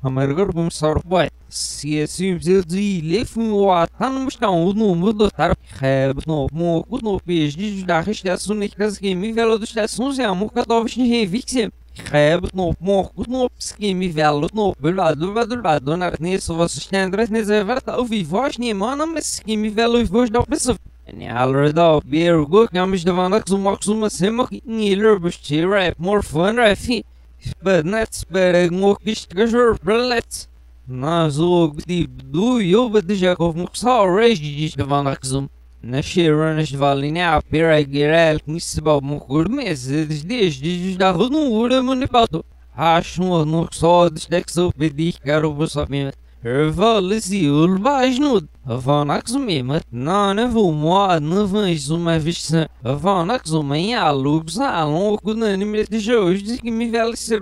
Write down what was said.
Amargar começar boy. Se assim de lefum o atan mustão no khab no mo no pes de da restação únicas que me velo dos estações é que talvez nem revixe. Khab no mo no me velo no belado belado na nisso vocês têm nesse verta o vivos nem mano mas que me velo vivos da pessoa. En allerede weer goed kan mis de van dat zo mag zo maar simmer niet lubus te rap more fun rafi. Benets berengok istgajur belets. Na zo die do yo bet de Jacob Muxal rage de van dat zo. Na shiran is valina pera gerel nisba mukur mes desde de da no ura munipato. Acho no só de so pedir quero você Revalisi ulvajnud, vanaxumimat, nanevumoa navajzuma vishsa, vanaxumem alugsa alongo nanimete de hoje que me vale ser